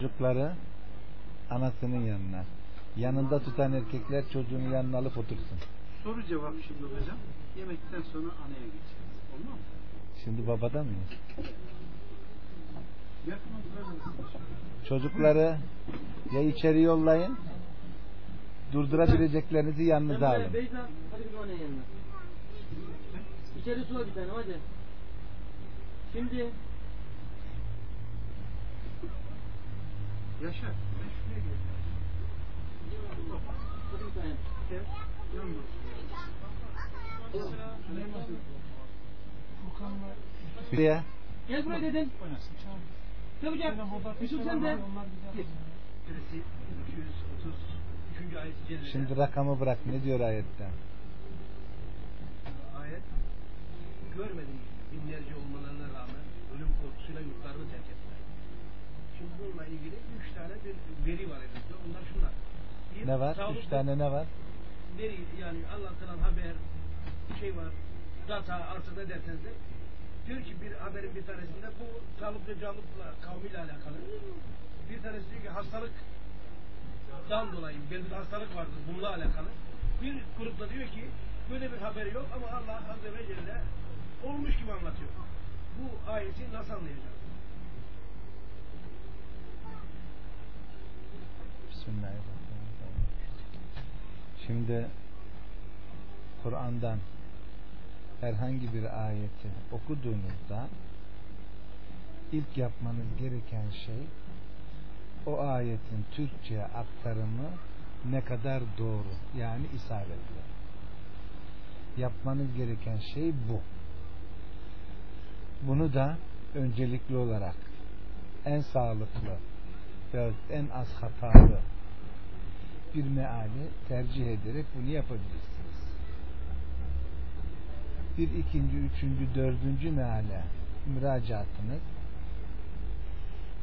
Çocukları anasının yanına. Yanında tutan erkekler çocuğunu yanına alıp otursun. Soru cevap şimdi hocam. Yemekten sonra anaya geçeceğiz. Olmaz mı? Şimdi babada oturabilirsiniz. Çocukları ya içeri yollayın durdurabileceklerinizi yanınıza alın. Beyza hadi bir annenin yanına. İçeri al bir tane hadi. Şimdi Yaşar. Ben şuraya Buraya Gel buraya. Çağır. Çabucak. Yusuf sen de. Birisi 233. ayet-i cellede şimdi rakamı bırak ne diyor ayette? ayet görmedim binlerce olmalarına rağmen ölüm korkusuyla yurtlarını terk ettiler. Şimdi bununla ilgili üç tane bir veri var elimizde. Onlar şunlar. Bir, Ne var? Üç tane ne var? Veri yani anlatılan haber şey var data artık ne derseniz de diyor ki bir haberin bir tanesinde bu sağlık ve canlılıkla kavmiyle alakalı. Bir tanesi diyor ki hastalık dan dolayı belli bir hastalık vardır bununla alakalı. Bir grupta diyor ki böyle bir haberi yok ama Allah Azze ve Celle olmuş gibi anlatıyor. Bu ayeti nasıl anlayacağız? Bismillahirrahmanirrahim. Şimdi Kur'an'dan herhangi bir ayeti okuduğunuzda ilk yapmanız gereken şey o ayetin Türkçe'ye aktarımı ne kadar doğru yani isabetli. Yapmanız gereken şey bu. Bunu da öncelikli olarak en sağlıklı ve en az hatalı bir meali tercih ederek bunu yapabilirsiniz. Bir ikinci, üçüncü, dördüncü meale müracaatınız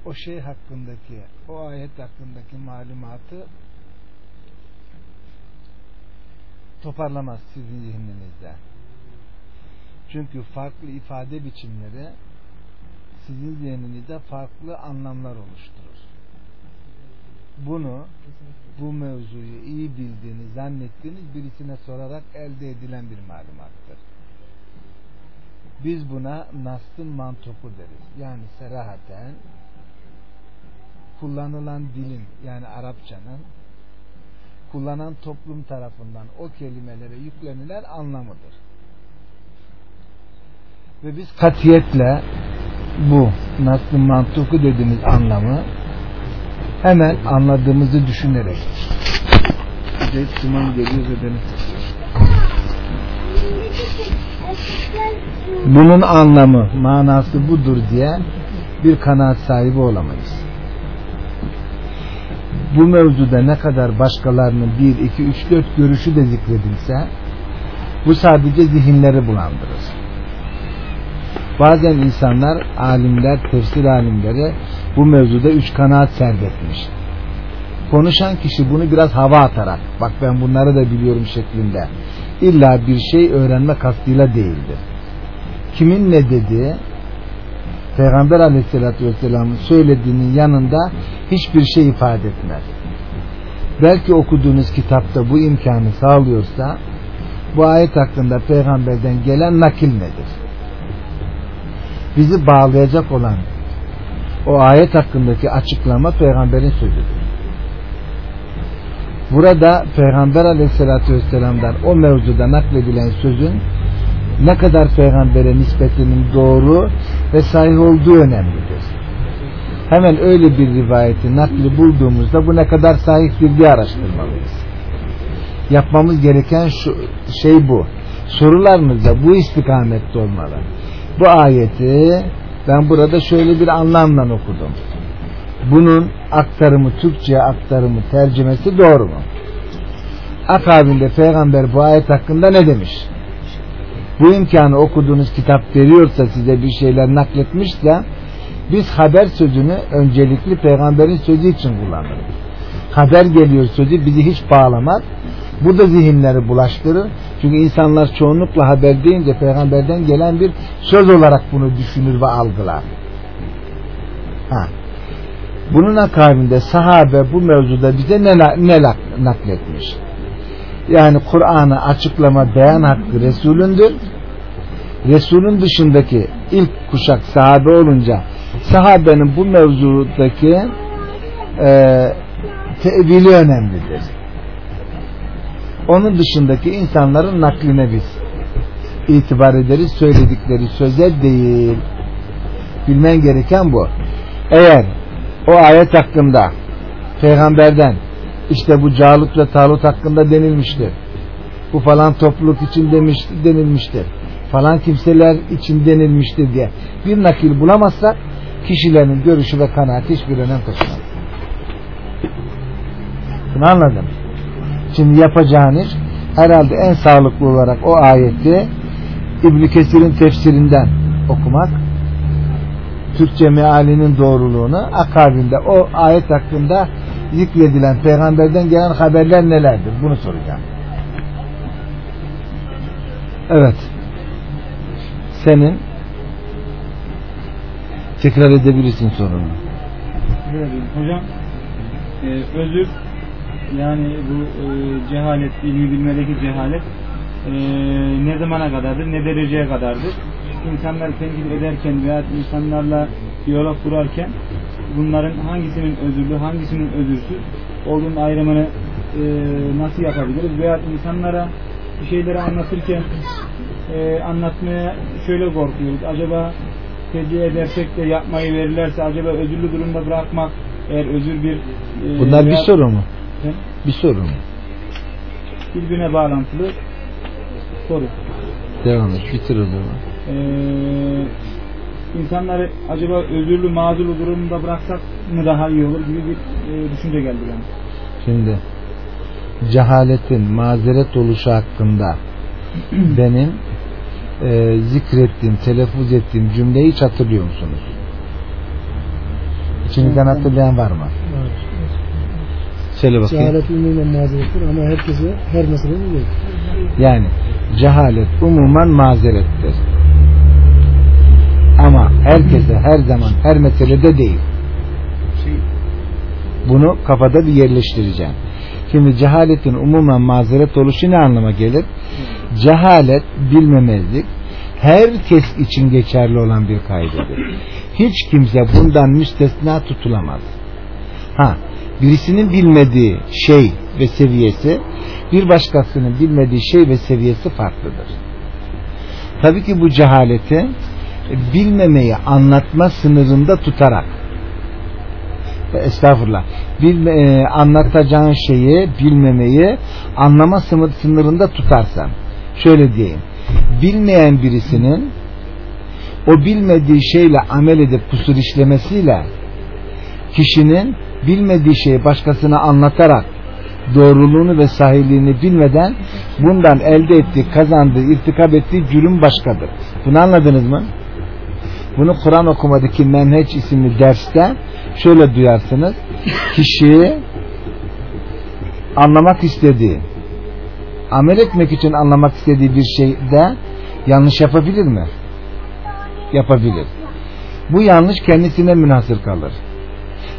o şey hakkındaki, o ayet hakkındaki malumatı toparlamaz sizin zihninizde. Çünkü farklı ifade biçimleri sizin zihninizde farklı anlamlar oluşturur. Bunu bu mevzuyu iyi bildiğini zannettiğiniz birisine sorarak elde edilen bir malumattır. Biz buna nastın mantoku deriz. Yani serahaten kullanılan dilin yani Arapçanın kullanan toplum tarafından o kelimelere yüklenilen anlamıdır. Ve biz katiyetle bu nasıl mantuku dediğimiz anlamı hemen anladığımızı düşünerek Zeyt Siman geliyor ve beni bunun anlamı, manası budur diye bir kanaat sahibi olamayız. Bu mevzuda ne kadar başkalarının 1, 2, 3, 4 görüşü de zikredilse bu sadece zihinleri bulandırır. Bazen insanlar, alimler, tefsir alimleri bu mevzuda üç kanaat serdetmiş. Konuşan kişi bunu biraz hava atarak, bak ben bunları da biliyorum şeklinde, illa bir şey öğrenme kastıyla değildir. Kimin ne dediği, Peygamber aleyhissalatü vesselamın söylediğinin yanında hiçbir şey ifade etmez. Belki okuduğunuz kitapta bu imkanı sağlıyorsa, bu ayet hakkında peygamberden gelen nakil nedir? bizi bağlayacak olan o ayet hakkındaki açıklama peygamberin sözüdür. Burada peygamber aleyhissalatü vesselam'dan o mevzuda nakledilen sözün ne kadar peygambere nispetinin doğru ve sahih olduğu önemlidir. Hemen öyle bir rivayeti nakli bulduğumuzda bu ne kadar sahihtir diye araştırmalıyız. Yapmamız gereken şu şey bu. Sorularımız da bu istikamette olmalı bu ayeti ben burada şöyle bir anlamla okudum. Bunun aktarımı, Türkçe'ye aktarımı, tercümesi doğru mu? Akabinde peygamber bu ayet hakkında ne demiş? Bu imkanı okuduğunuz kitap veriyorsa size bir şeyler nakletmişse biz haber sözünü öncelikli peygamberin sözü için kullanırız. Haber geliyor sözü bizi hiç bağlamaz. Bu da zihinleri bulaştırır. Çünkü insanlar çoğunlukla haber deyince peygamberden gelen bir söz olarak bunu düşünür ve algılar. Ha. Bunun akabinde sahabe bu mevzuda bize ne, ne nakletmiş? Yani Kur'an'ı açıklama beyan hakkı Resulündür. Resulün dışındaki ilk kuşak sahabe olunca sahabenin bu mevzudaki e, tevili önemlidir. Onun dışındaki insanların nakline biz itibar ederiz. Söyledikleri söze değil. Bilmen gereken bu. Eğer o ayet hakkında peygamberden işte bu Calut ve Talut hakkında denilmiştir. Bu falan topluluk için demiş, denilmiştir. Falan kimseler için denilmiştir diye bir nakil bulamazsak kişilerin görüşü ve kanaati hiçbir önem taşımaz. Bunu anladım. Şimdi yapacağın iş herhalde en sağlıklı olarak o ayeti İbn Kesir'in tefsirinden okumak Türkçe mealinin doğruluğunu akabinde o ayet hakkında zikredilen peygamberden gelen haberler nelerdir? Bunu soracağım. Evet. Senin tekrar edebilirsin sorunu. Hocam e, özür yani bu e, cehalet, ilmi bilmedeki cehalet e, ne zamana kadardır, ne dereceye kadardır? İnsanlar tenkit ederken veya insanlarla diyalog kurarken bunların hangisinin özürlü, hangisinin özürsüz olduğunun ayrımını e, nasıl yapabiliriz? Veya insanlara bir şeyleri anlatırken e, anlatmaya şöyle korkuyoruz. Acaba tecih edersek de yapmayı verirlerse acaba özürlü durumda bırakmak eğer özür bir e, Bunlar bir soru mu? He? Bir soru mu? Birbirine bağlantılı soru. Devam et. Bitir o zaman. Ee, insanları acaba özürlü mazurlu durumda bıraksak mı daha iyi olur gibi bir e, düşünce geldi bana. Şimdi cehaletin mazeret oluşu hakkında benim e, zikrettiğim, telaffuz ettiğim cümleyi hiç hatırlıyor musunuz? İçinizden hatırlayan var mı? Evet. Söyle bakayım. Cehalet umumen mazerettir ama herkese her meselede değil. Yani cehalet umuman mazerettir. Ama herkese her zaman her meselede değil. Bunu kafada bir yerleştireceğim. Şimdi cehaletin umumen mazeret oluşu ne anlama gelir? Cehalet, bilmemezlik herkes için geçerli olan bir kaydedir. Hiç kimse bundan müstesna tutulamaz. Ha, birisinin bilmediği şey ve seviyesi bir başkasının bilmediği şey ve seviyesi farklıdır. Tabii ki bu cehaleti bilmemeyi anlatma sınırında tutarak estağfurullah bilme, e, anlatacağın şeyi bilmemeyi anlama sınırında tutarsan şöyle diyeyim bilmeyen birisinin o bilmediği şeyle amel edip kusur işlemesiyle kişinin bilmediği şeyi başkasına anlatarak doğruluğunu ve sahiliğini bilmeden bundan elde ettiği, kazandığı, irtikap ettiği cürüm başkadır. Bunu anladınız mı? Bunu Kur'an okumadaki Menheç isimli derste şöyle duyarsınız. Kişi anlamak istediği, amel etmek için anlamak istediği bir şeyde yanlış yapabilir mi? Yapabilir. Bu yanlış kendisine münhasır kalır.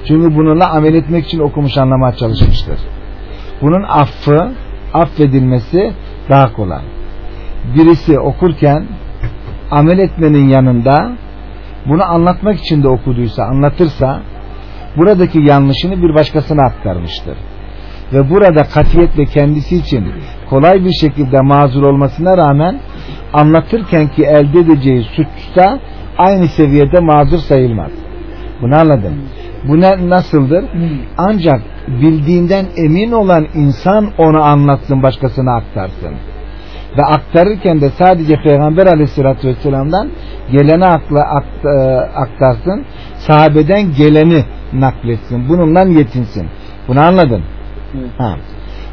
Çünkü bununla amel etmek için okumuş anlamaya çalışmıştır. Bunun affı, affedilmesi daha kolay. Birisi okurken amel etmenin yanında bunu anlatmak için de okuduysa, anlatırsa buradaki yanlışını bir başkasına aktarmıştır. Ve burada katiyetle kendisi için kolay bir şekilde mazur olmasına rağmen anlatırken ki elde edeceği suçta aynı seviyede mazur sayılmaz. Bunu anladın. Bu ne, nasıldır? Ancak bildiğinden emin olan insan onu anlatsın başkasına aktarsın. Ve aktarırken de sadece Peygamber aleyhissalatü vesselam'dan geleni akla, akt, e, aktarsın. Sahabeden geleni nakletsin. Bununla yetinsin. Bunu anladın? Evet. Ha.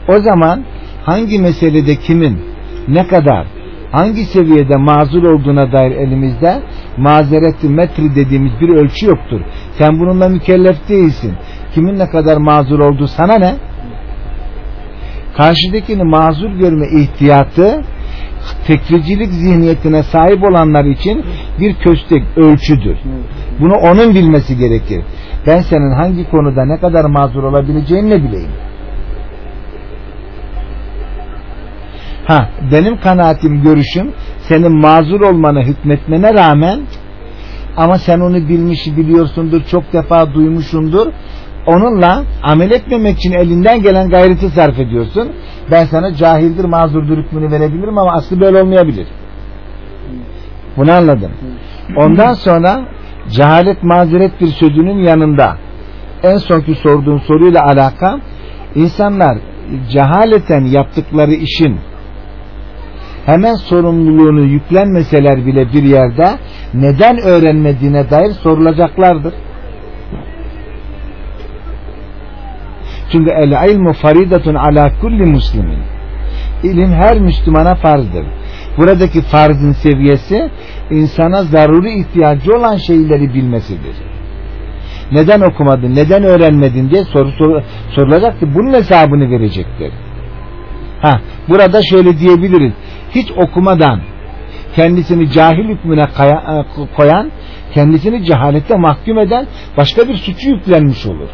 O zaman hangi meselede kimin ne kadar hangi seviyede mazur olduğuna dair elimizde mazereti metri dediğimiz bir ölçü yoktur. Sen bununla mükellef değilsin. Kimin ne kadar mazur olduğu sana ne? Karşıdakini mazur görme ihtiyatı tekfircilik zihniyetine sahip olanlar için bir köstek ölçüdür. Bunu onun bilmesi gerekir. Ben senin hangi konuda ne kadar mazur olabileceğini ne bileyim. Ha, benim kanaatim, görüşüm senin mazur olmanı hükmetmene rağmen ama sen onu bilmiş biliyorsundur, çok defa duymuşsundur. Onunla amel etmemek için elinden gelen gayreti sarf ediyorsun. Ben sana cahildir, mazurdur hükmünü verebilirim ama aslı böyle olmayabilir. Bunu anladım. Ondan sonra cehalet mazerettir sözünün yanında en sonki sorduğun soruyla alaka insanlar cehaleten yaptıkları işin hemen sorumluluğunu yüklenmeseler bile bir yerde neden öğrenmediğine dair sorulacaklardır. Çünkü el ilmu faridatun ala kulli muslimin. İlim her Müslümana farzdır. Buradaki farzın seviyesi insana zaruri ihtiyacı olan şeyleri bilmesidir. Neden okumadın, neden öğrenmedin diye soru sor, sorulacak ki bunun hesabını verecektir. Ha, burada şöyle diyebiliriz. Hiç okumadan kendisini cahil hükmüne kaya, koyan, kendisini cehalette mahkum eden başka bir suçu yüklenmiş olur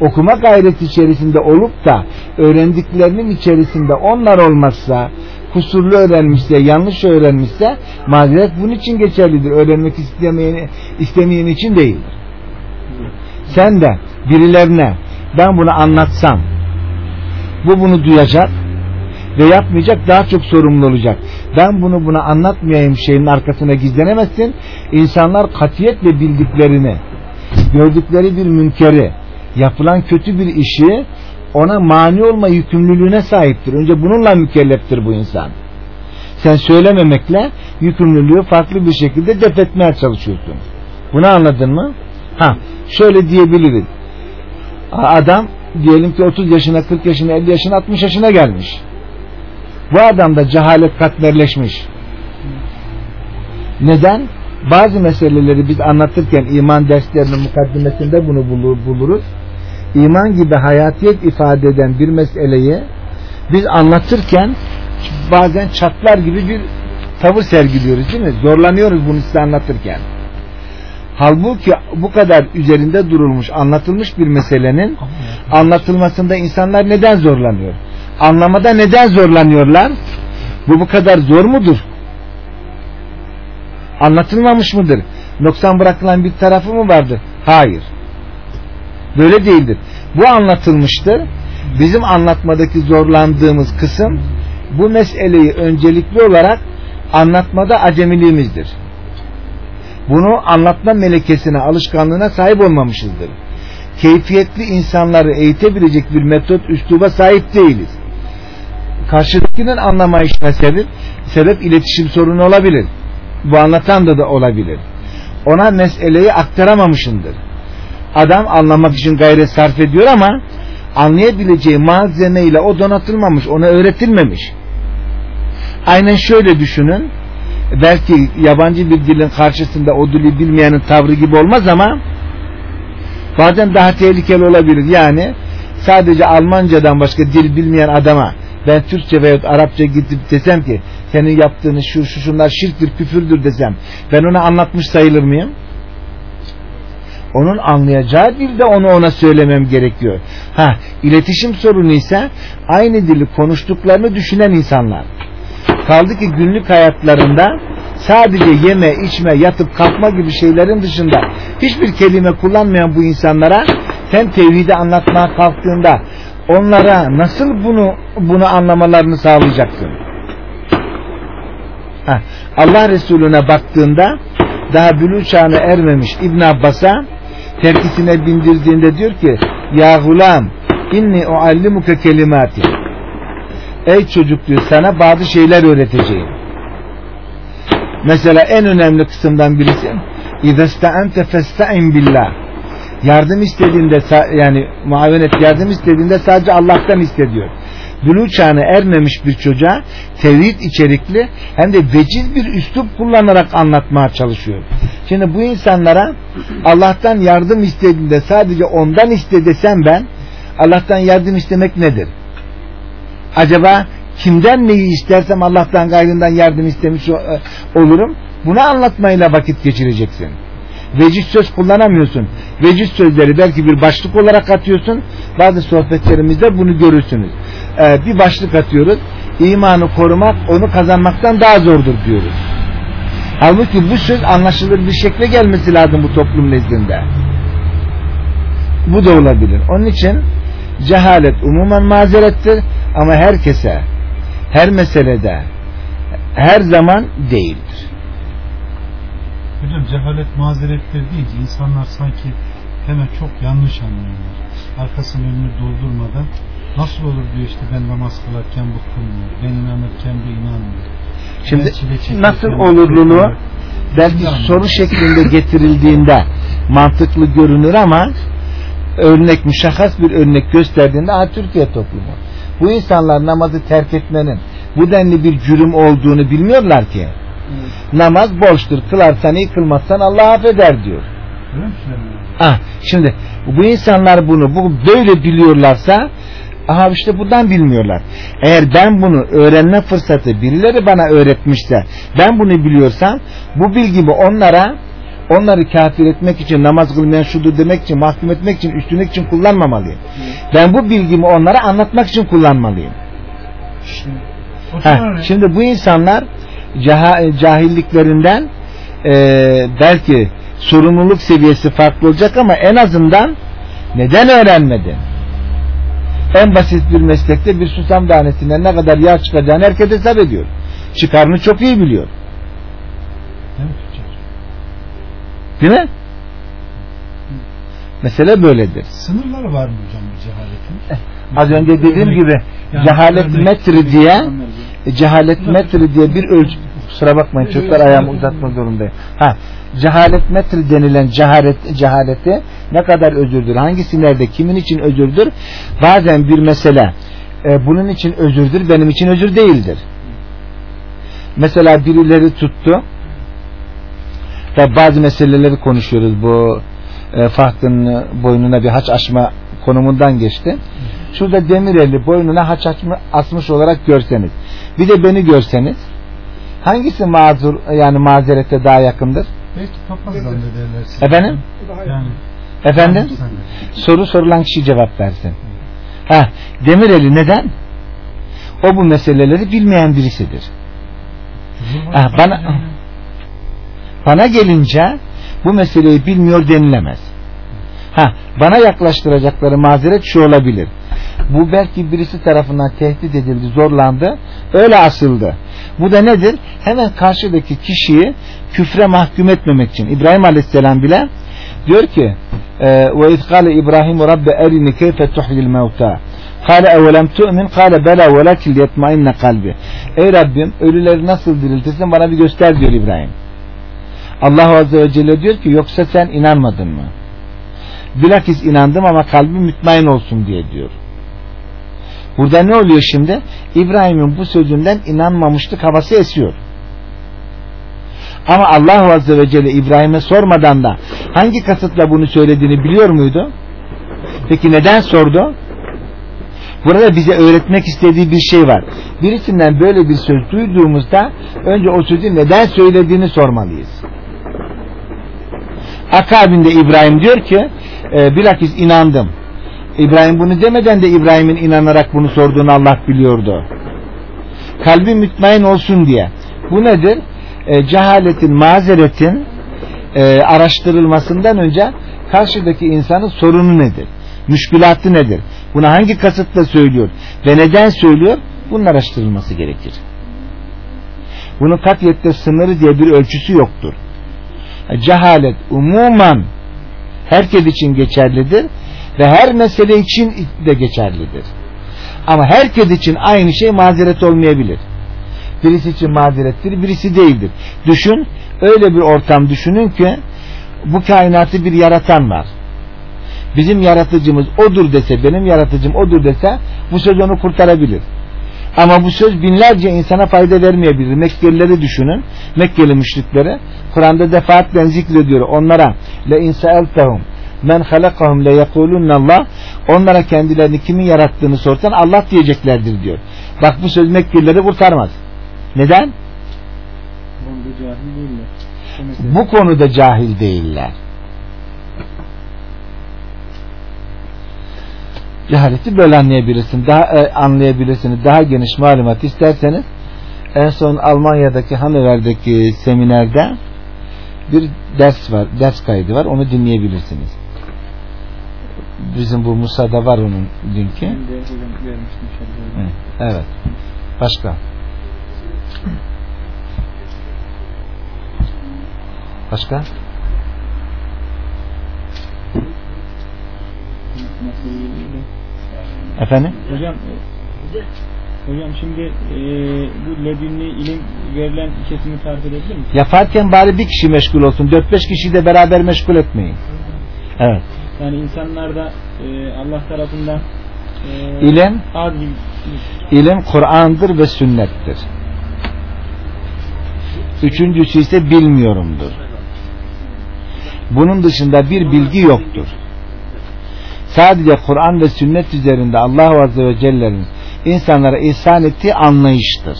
okuma gayreti içerisinde olup da öğrendiklerinin içerisinde onlar olmazsa kusurlu öğrenmişse, yanlış öğrenmişse mazeret bunun için geçerlidir. Öğrenmek istemeyen, istemeyen için değildir. Sen de birilerine ben bunu anlatsam bu bunu duyacak ve yapmayacak daha çok sorumlu olacak. Ben bunu buna anlatmayayım şeyin arkasına gizlenemezsin. İnsanlar katiyetle bildiklerini gördükleri bir münkeri yapılan kötü bir işi ona mani olma yükümlülüğüne sahiptir. Önce bununla mükelleftir bu insan. Sen söylememekle yükümlülüğü farklı bir şekilde def etmeye çalışıyorsun. Bunu anladın mı? Ha, şöyle diyebiliriz. Adam diyelim ki 30 yaşına, 40 yaşına, 50 yaşına, 60 yaşına gelmiş. Bu adamda cehalet katmerleşmiş. Neden? Bazı meseleleri biz anlatırken iman derslerinin mukaddimesinde bunu buluruz iman gibi hayatiyet ifade eden bir meseleyi biz anlatırken bazen çatlar gibi bir tavır sergiliyoruz değil mi? Zorlanıyoruz bunu size anlatırken. Halbuki bu kadar üzerinde durulmuş, anlatılmış bir meselenin anlatılmasında insanlar neden zorlanıyor? Anlamada neden zorlanıyorlar? Bu bu kadar zor mudur? Anlatılmamış mıdır? Noksan bırakılan bir tarafı mı vardır? Hayır. Böyle değildir. Bu anlatılmıştır. Bizim anlatmadaki zorlandığımız kısım bu meseleyi öncelikli olarak anlatmada acemiliğimizdir. Bunu anlatma melekesine, alışkanlığına sahip olmamışızdır. Keyfiyetli insanları eğitebilecek bir metot, üsluba sahip değiliz. Karşıdakinin anlamayışına sebep, sebep iletişim sorunu olabilir. Bu anlatan da da olabilir. Ona meseleyi aktaramamışındır adam anlamak için gayret sarf ediyor ama anlayabileceği malzemeyle o donatılmamış, ona öğretilmemiş. Aynen şöyle düşünün. Belki yabancı bir dilin karşısında o dili bilmeyenin tavrı gibi olmaz ama bazen daha tehlikeli olabilir. Yani sadece Almancadan başka dil bilmeyen adama ben Türkçe veya Arapça gidip desem ki senin yaptığın şu, şu şunlar şirktir, küfürdür desem ben ona anlatmış sayılır mıyım? onun anlayacağı dilde onu ona söylemem gerekiyor. Ha, iletişim sorunu ise aynı dili konuştuklarını düşünen insanlar. Kaldı ki günlük hayatlarında sadece yeme, içme, yatıp kalkma gibi şeylerin dışında hiçbir kelime kullanmayan bu insanlara sen tevhidi anlatmaya kalktığında onlara nasıl bunu bunu anlamalarını sağlayacaksın? Ha, Allah Resulüne baktığında daha bülü çağına ermemiş İbn Abbas'a terkisine bindirdiğinde diyor ki ya gulam inni uallimuke kelimati. Ey çocuk diyor sana bazı şeyler öğreteceğim. Mesela en önemli kısımdan birisi İzesta'ente festa'in billah yardım istediğinde yani muavenet yardım istediğinde sadece Allah'tan istediyor buluğ çağına ermemiş bir çocuğa tevhid içerikli hem de veciz bir üslup kullanarak anlatmaya çalışıyor. Şimdi bu insanlara Allah'tan yardım istediğinde sadece ondan iste desem ben Allah'tan yardım istemek nedir? Acaba kimden neyi istersem Allah'tan gayrından yardım istemiş e, olurum. Bunu anlatmayla vakit geçireceksin. Veciz söz kullanamıyorsun. Veciz sözleri belki bir başlık olarak atıyorsun. Bazı sohbetlerimizde bunu görürsünüz. Ee, bir başlık atıyoruz. İmanı korumak onu kazanmaktan daha zordur diyoruz. Halbuki bu söz anlaşılır bir şekle gelmesi lazım bu toplum nezdinde. Bu da olabilir. Onun için cehalet umumen mazerettir ama herkese, her meselede, her zaman değildir. Hocam cehalet mazerettir deyince insanlar sanki hemen çok yanlış anlıyorlar. Arkasının önünü doldurmadan nasıl olur diyor işte ben namaz kılarken bu kılmıyor. Ben inanırken bu inanmıyor. Şimdi nasıl olurluğunu belki soru şeklinde getirildiğinde mantıklı görünür ama örnek müşahhas bir örnek gösterdiğinde ha Türkiye toplumu. Bu insanlar namazı terk etmenin bu denli bir cürüm olduğunu bilmiyorlar ki. Namaz borçtur. Kılarsan iyi kılmazsan Allah affeder diyor. Ah, şimdi bu insanlar bunu bu böyle biliyorlarsa aha işte bundan bilmiyorlar. Eğer ben bunu öğrenme fırsatı birileri bana öğretmişse ben bunu biliyorsam bu bilgimi onlara onları kafir etmek için namaz kılmayan şudur demek için mahkum etmek için üstünlük için kullanmamalıyım. Ben bu bilgimi onlara anlatmak için kullanmalıyım. Heh, zaman şimdi bu insanlar cahilliklerinden e, belki sorumluluk seviyesi farklı olacak ama en azından neden öğrenmedin? En basit bir meslekte bir susam tanesinden ne kadar yağ çıkacağını herkes hesap ediyor. Çıkarını çok iyi biliyor. Değil mi? Mesele böyledir. Sınırları var mı hocam bu cehaletin? Az önce dediğim Örnek- gibi Yani cehalet örnek- metri diye cehalet metri diye bir ölçü kusura bakmayın çocuklar ayağımı uzatma zorundayım. Ha, cehalet metri denilen cehalet, cehaleti ne kadar özürdür? Hangisi nerede? Kimin için özürdür? Bazen bir mesele e, bunun için özürdür, benim için özür değildir. Mesela birileri tuttu ve bazı meseleleri konuşuyoruz bu e, Fahd'ın boynuna bir haç açma konumundan geçti. Şurada Demirel'i boynuna haç açma, asmış olarak görseniz bir de beni görseniz hangisi mazur yani mazerete daha yakındır? Belki papaz zannederler. Efendim? Yani Efendim? Soru sorulan kişi cevap versin. Ha, Demirel'i neden? O bu meseleleri bilmeyen birisidir. Ha, bana bana gelince bu meseleyi bilmiyor denilemez. Ha, bana yaklaştıracakları mazeret şu olabilir. Bu belki birisi tarafından tehdit edildi, zorlandı, öyle asıldı. Bu da nedir? Hemen karşıdaki kişiyi küfre mahkum etmemek için. İbrahim Aleyhisselam bile diyor ki ve izkale İbrahim Rabbe erini keyfe tuhyil mevta Kale evelem tu'min kale bela velakin liyetmainne kalbi Ey Rabbim ölüleri nasıl diriltirsin bana bir göster diyor İbrahim. Allah Azze ve Celle diyor ki yoksa sen inanmadın mı? Bilakis inandım ama kalbim mütmain olsun diye diyor. Burada ne oluyor şimdi? İbrahim'in bu sözünden inanmamışlık havası esiyor. Ama Allah Azze ve Celle İbrahim'e sormadan da hangi kasıtla bunu söylediğini biliyor muydu? Peki neden sordu? Burada bize öğretmek istediği bir şey var. Birisinden böyle bir söz duyduğumuzda önce o sözü neden söylediğini sormalıyız. Akabinde İbrahim diyor ki e, bilakis inandım. İbrahim bunu demeden de İbrahim'in inanarak bunu sorduğunu Allah biliyordu. Kalbi mütmain olsun diye. Bu nedir? E, cehaletin, mazeretin e, araştırılmasından önce karşıdaki insanın sorunu nedir? Müşkülatı nedir? Bunu hangi kasıtla söylüyor? Ve neden söylüyor? Bunun araştırılması gerekir. Bunun katiyette sınırı diye bir ölçüsü yoktur. Cehalet umuman herkes için geçerlidir ve her mesele için de geçerlidir. Ama herkes için aynı şey mazeret olmayabilir. Birisi için mazerettir, birisi değildir. Düşün, öyle bir ortam düşünün ki bu kainatı bir yaratan var. Bizim yaratıcımız odur dese, benim yaratıcım odur dese bu söz onu kurtarabilir. Ama bu söz binlerce insana fayda vermeyebilir. Mekkelileri düşünün. Mekkeli müşrikleri. Kur'an'da defaatle zikrediyor. Onlara le insaeltehum men halakahum le yekulunne Allah onlara kendilerini kimin yarattığını sorsan Allah diyeceklerdir diyor. Bak bu söz Mekkelileri kurtarmaz. Neden? Bu konuda cahil değiller. Cehaleti böyle anlayabilirsin. Daha e, anlayabilirsiniz. Daha geniş malumat isterseniz en son Almanya'daki Hannover'deki seminerde bir ders var, ders kaydı var. Onu dinleyebilirsiniz. Bizim bu Musa'da var onun şöyle. Evet. Başka? Başka? Efendim? Hocam Hocam şimdi e, bu ledünni ilim verilen kesimi tarif edebilir misiniz? Yaparken bari bir kişi meşgul olsun. 4-5 kişiyi de beraber meşgul etmeyin. Evet. Yani insanlarda e, Allah tarafından e, İlim, bir ilim Kur'an'dır ve sünnettir. Üçüncüsü ise bilmiyorumdur. Bunun dışında bir bilgi yoktur. Sadece Kur'an ve sünnet üzerinde Allah Azze ve Celle'nin insanlara ihsan ettiği anlayıştır.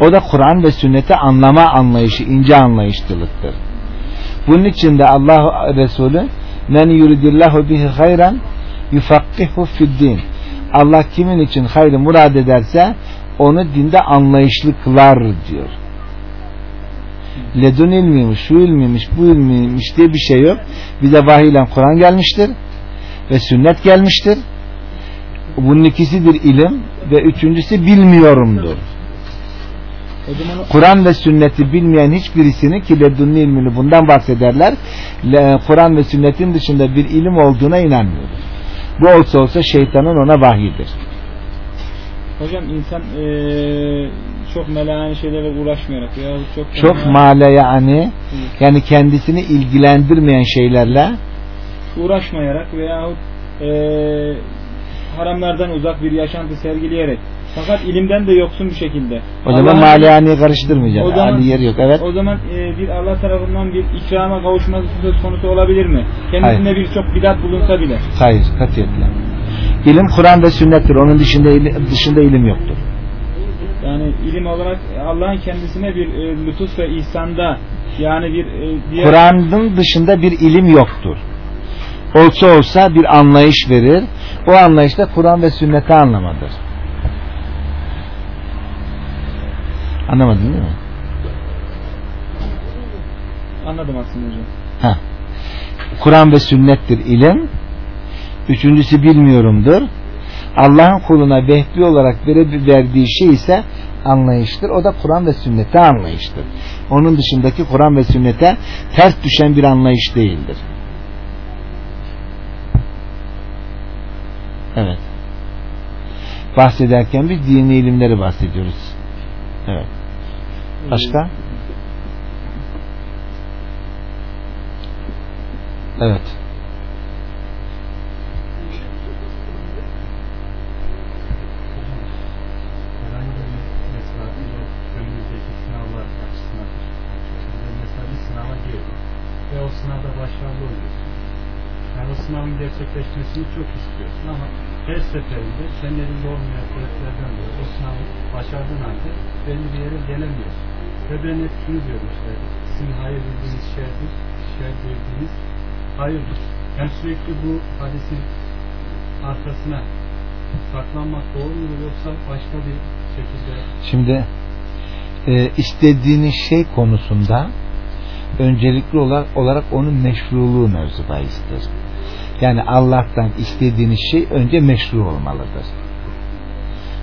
O da Kur'an ve sünneti anlama anlayışı, ince anlayışlılıktır. Bunun için de Allah Resulü men yuridillahu bihi hayran yufakkihu fiddin. Allah kimin için hayrı murad ederse onu dinde anlayışlı kılar diyor. Ledun ilmiymiş, şu ilmiymiş, bu ilmiymiş diye bir şey yok. Bize vahiy ile Kur'an gelmiştir ve sünnet gelmiştir. Bunun ikisidir ilim ve üçüncüsü bilmiyorumdur. Kur'an ve sünneti bilmeyen hiçbirisini ki ledunni ilmini bundan bahsederler. Le- Kur'an ve sünnetin dışında bir ilim olduğuna inanmıyoruz. Bu olsa olsa şeytanın ona vahyidir. hocam insan e, çok melani şeylerle uğraşmayarak ya çok Çok male yani yani kendisini ilgilendirmeyen şeylerle uğraşmayarak veyahut e, haramlardan uzak bir yaşantı sergileyerek fakat ilimden de yoksun bir şekilde. o zaman malehaneyi karıştırmayacağız. O zaman- Ali yeri yok. Evet. O zaman e, bir Allah tarafından bir ikrama kavuşması söz konusu olabilir mi? Kendisinde birçok bidat bulunsa bile. Hayır, katiyetle. İlim Kur'an ve sünnettir. Onun dışında dışında ilim yoktur. Yani ilim olarak Allah'ın kendisine bir e, lütuf ve ihsanda yani bir e, diğer Kur'an'ın dışında bir ilim yoktur. Olsa olsa bir anlayış verir. O anlayış da Kur'an ve sünneti anlamadır. Anlamadın değil mi? anladım aslında hocam. Heh. Kur'an ve sünnettir ilim. Üçüncüsü bilmiyorumdur. Allah'ın kuluna vehbi olarak verdiği şey ise anlayıştır. O da Kur'an ve sünnete anlayıştır. Onun dışındaki Kur'an ve sünnete ters düşen bir anlayış değildir. Evet. Bahsederken biz dini ilimleri bahsediyoruz. Evet. Başka? Evet. ve o sınavda başarılı oluyorsun. Yani o sınavın gerçekleşmesini çok istiyorsun ama her seferinde senin elinde olmayan sebeplerden dolayı o sınavı başardığın halde belli bir yere gelemiyorsun. Hep şunu diyorum işte sizin hayır bildiğiniz şerdir, şer bildiğiniz hayırdır. Yani sürekli bu hadisin arkasına saklanmak doğru mu yoksa başka bir şekilde Şimdi e, istediğiniz şey konusunda öncelikli olarak, olarak onun meşruluğu mevzu. Yani Allah'tan istediğiniz şey önce meşru olmalıdır.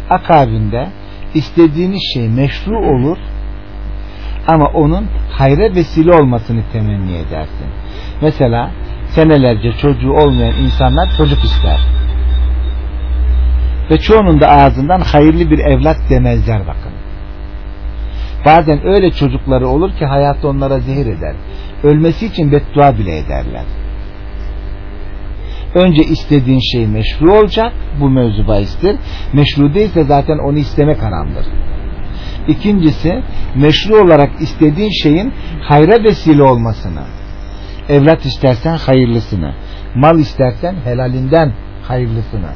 Akabinde istediğiniz şey meşru olur ama onun hayra vesile olmasını temenni edersin. Mesela senelerce çocuğu olmayan insanlar çocuk ister. Ve çoğunun da ağzından hayırlı bir evlat demezler bakın. Bazen öyle çocukları olur ki hayatta onlara zehir eder. Ölmesi için beddua bile ederler. Önce istediğin şey meşru olacak. Bu mevzu bahistir. Meşru değilse zaten onu istemek haramdır. İkincisi meşru olarak istediğin şeyin hayra vesile olmasını. Evlat istersen hayırlısını. Mal istersen helalinden hayırlısını.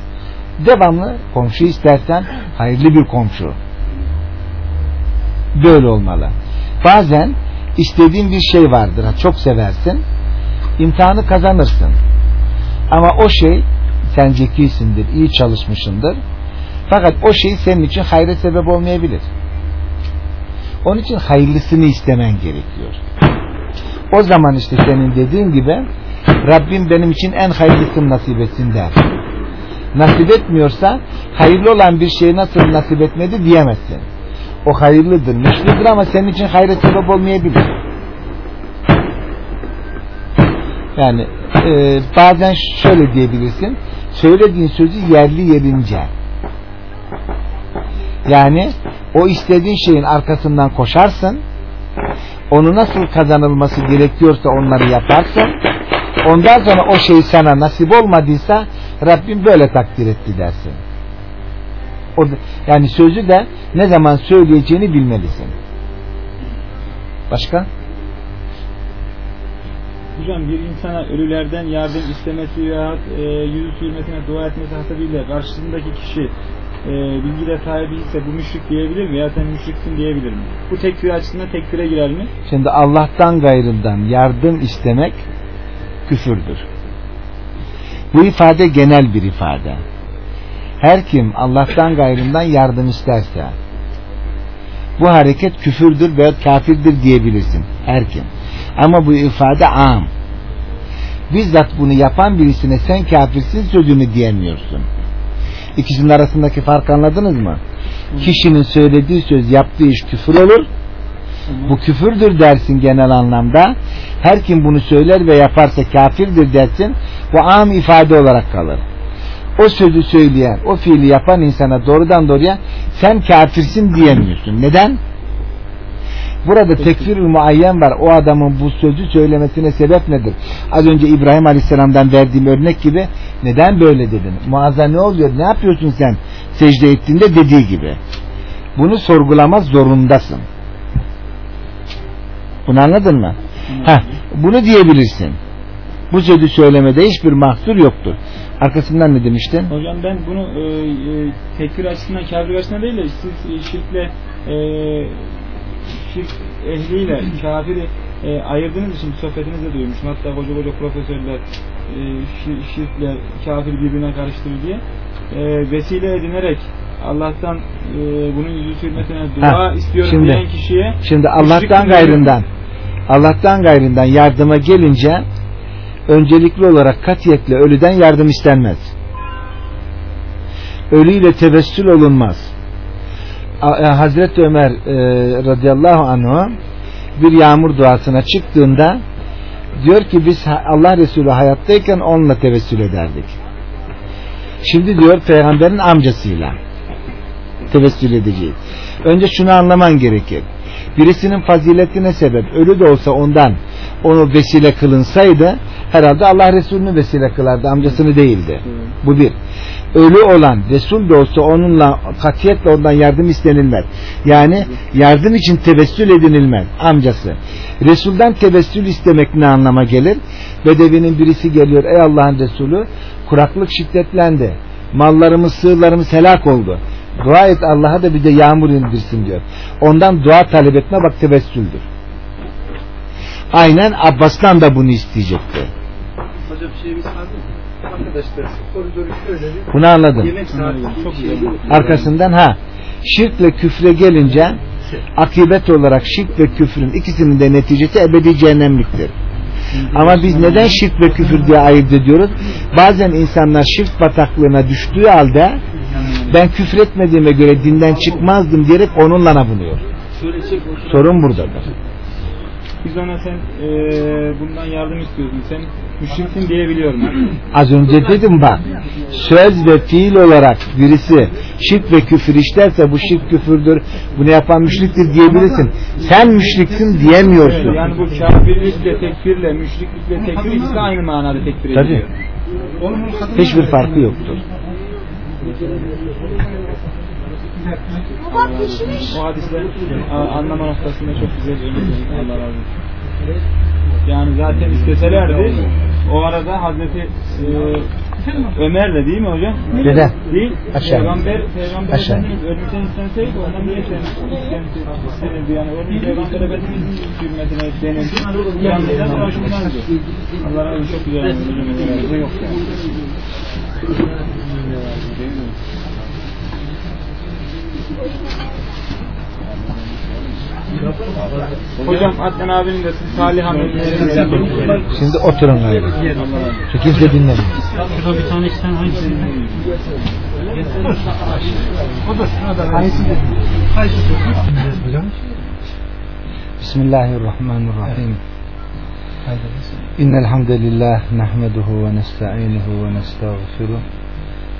Devamlı komşu istersen hayırlı bir komşu. Böyle olmalı. Bazen istediğin bir şey vardır. Çok seversin. imtihanı kazanırsın. Ama o şey sen zekisindir, iyi çalışmışındır. Fakat o şey senin için hayra sebep olmayabilir. Onun için hayırlısını istemen gerekiyor. O zaman işte senin dediğin gibi Rabbim benim için en hayırlısını nasip etsin der. Nasip etmiyorsa hayırlı olan bir şeyi nasıl nasip etmedi diyemezsin. O hayırlıdır, müşküldür ama senin için hayra sebep olmayabilir. Yani e, bazen şöyle diyebilirsin. Söylediğin sözü yerli yerince. Yani o istediğin şeyin arkasından koşarsın. Onu nasıl kazanılması gerekiyorsa onları yaparsın. Ondan sonra o şey sana nasip olmadıysa Rabbim böyle takdir etti dersin. O, yani sözü de ne zaman söyleyeceğini bilmelisin. Başka? Hocam bir insana ölülerden yardım istemesi veya e, yüzü sürmesine dua etmesi hasebiyle karşısındaki kişi e, bilgiye sahip ise bu müşrik diyebilir mi? Ya sen müşriksin diyebilir mi? Bu tekfir açısından tekfire girer mi? Şimdi Allah'tan gayrından yardım istemek küfürdür. Bu ifade genel bir ifade. Her kim Allah'tan gayrından yardım isterse bu hareket küfürdür veya kafirdir diyebilirsin. Her kim. Ama bu ifade am. Bizzat bunu yapan birisine sen kafirsin sözünü diyemiyorsun. İkisinin arasındaki farkı anladınız mı? Kişinin söylediği söz yaptığı iş küfür olur. Bu küfürdür dersin genel anlamda. Her kim bunu söyler ve yaparsa kafirdir dersin. Bu am ifade olarak kalır. O sözü söyleyen, o fiili yapan insana doğrudan doğruya sen kafirsin diyemiyorsun. Neden? Burada tekfir muayyen var. O adamın bu sözü söylemesine sebep nedir? Az önce İbrahim Aleyhisselam'dan verdiğim örnek gibi neden böyle dedin? Muazza ne oluyor? Ne yapıyorsun sen? Secde ettiğinde dediği gibi. Bunu sorgulamak zorundasın. Bunu anladın mı? Heh, bunu diyebilirsin. Bu sözü söylemede hiçbir mahsur yoktur. Arkasından ne demiştin? Hocam ben bunu e, e, tekfir açısından, kafir açısından değil de siz e, şirkle e, şirk ehliyle kafiri e, ayırdığınız için sohbetinizde duymuştum. Hatta koca koca profesörler e, şir- şirkle kafiri birbirine karıştırır diye e, vesile edinerek Allah'tan e, bunun yüzü sürmesine dua Ha, istiyorum şimdi- diyen kişiye Şimdi Allah'tan gayrından Allah'tan gayrından yardıma gelince öncelikli olarak katiyetle ölüden yardım istenmez. Ölüyle tevessül olunmaz. E, Hazreti Ömer e, radıyallahu anhu bir yağmur duasına çıktığında diyor ki biz Allah Resulü hayattayken onunla tevessül ederdik. Şimdi diyor peygamberin amcasıyla tevessül edeceğiz. Önce şunu anlaman gerekir. Birisinin faziletine sebep ölü de olsa ondan onu vesile kılınsaydı herhalde Allah Resulü'nü vesile kılardı amcasını değildi. Bu bir. Ölü olan Resul de olsa onunla katiyetle ondan yardım istenilmez. Yani yardım için tevessül edinilmez amcası. Resul'den tevessül istemek ne anlama gelir? Bedevinin birisi geliyor ey Allah'ın Resulü kuraklık şiddetlendi. Mallarımız sığırlarımız helak oldu. Dua et Allah'a da bir de yağmur indirsin diyor. Ondan dua talep etme bak tevessüldür. Aynen Abbas'tan da bunu isteyecekti. Hocam şeyimiz vardı mı? Arkadaşlar koridoru şöyle bir Bunu anladın. yemek saati Çok şey Arkasından ha şirkle küfre gelince akibet olarak şirk ve küfrün ikisinin de neticesi ebedi cehennemliktir. Ama biz neden şirk ve küfür diye ayırt ediyoruz? Bazen insanlar şirk bataklığına düştüğü halde ben küfretmediğime göre dinden çıkmazdım diyerek onunla çek Sorun buradadır. Biz ona sen e, bundan yardım istiyorsun. Sen müşriksin diyebiliyorum. Az önce dedim bak söz ve fiil olarak birisi şirk ve küfür işlerse bu şirk küfürdür bunu yapan müşriktir diyebilirsin. Sen müşriksin diyemiyorsun. Yani bu kafirlikle, tekfirle, müşriklikle, tekfir ikisi aynı manada tekfir Tabii. ediliyor. Hiçbir farkı yoktur. O hadisler a- anlama noktasında çok güzel örnek Allah razı olsun. Yani zaten isteselerdi o arada Hazreti e, Ömer de değil mi hocam? Dede. Değil. Aşağı. Peygamber, Peygamber Aşağı. Efendimiz ölmüşten istenseydi ondan niye istenildi? Yani ölmüş Peygamber Efendimiz'in hürmetine denildi. Yanlışlar başımdandı. Allah razı olsun. Çok güzel. Yok yani. Hocam Adnan abinin de siz Salih Hanım'ın şey Şimdi oturun öyle. Çünkü kimse dinlemiyor. Şurada bir tane sen hangisi? Bismillahirrahmanirrahim. İnnel hamdelellahi nahmeduhu ve nestainuhu ve nestağfiruh.